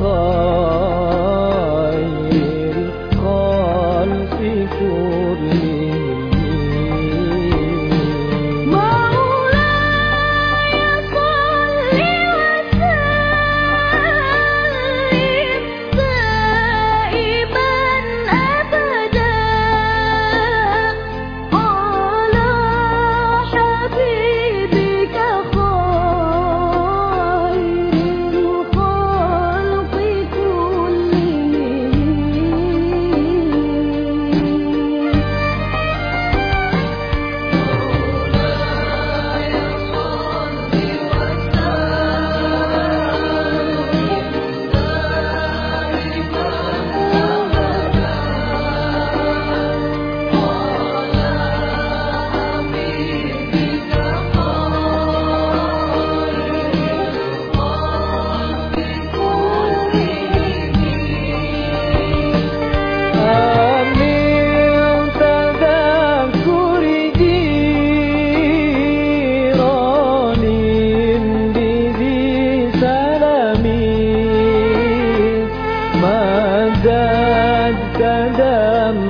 Oh.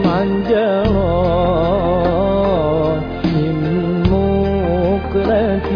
عن جرى من مقرة